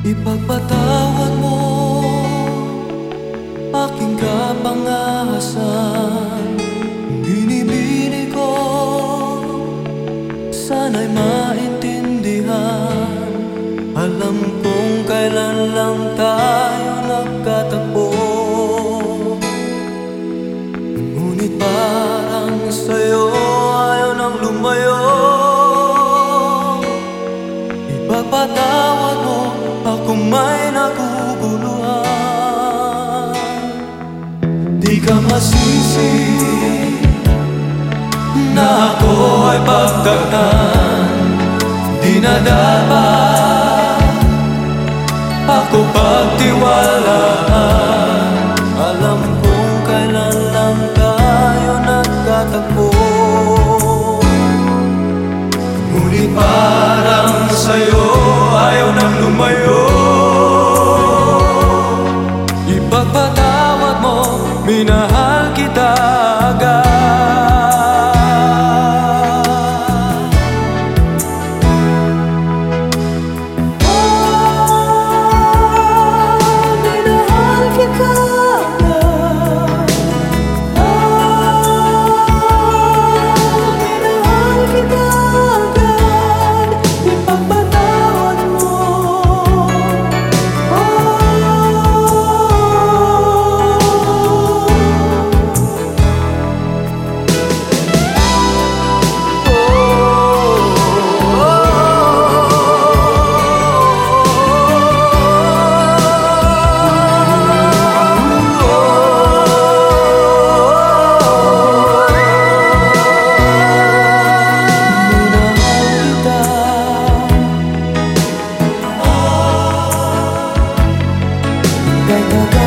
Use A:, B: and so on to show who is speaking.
A: Ipagpatawad mo aking kapangasan. Binibini ko sana'y maintindihan. Alam kong kailan lang tayo ako may naguguluhan. Di ka masisi na ako ay pagdagtan Di na dapat ako pagtiwala 该不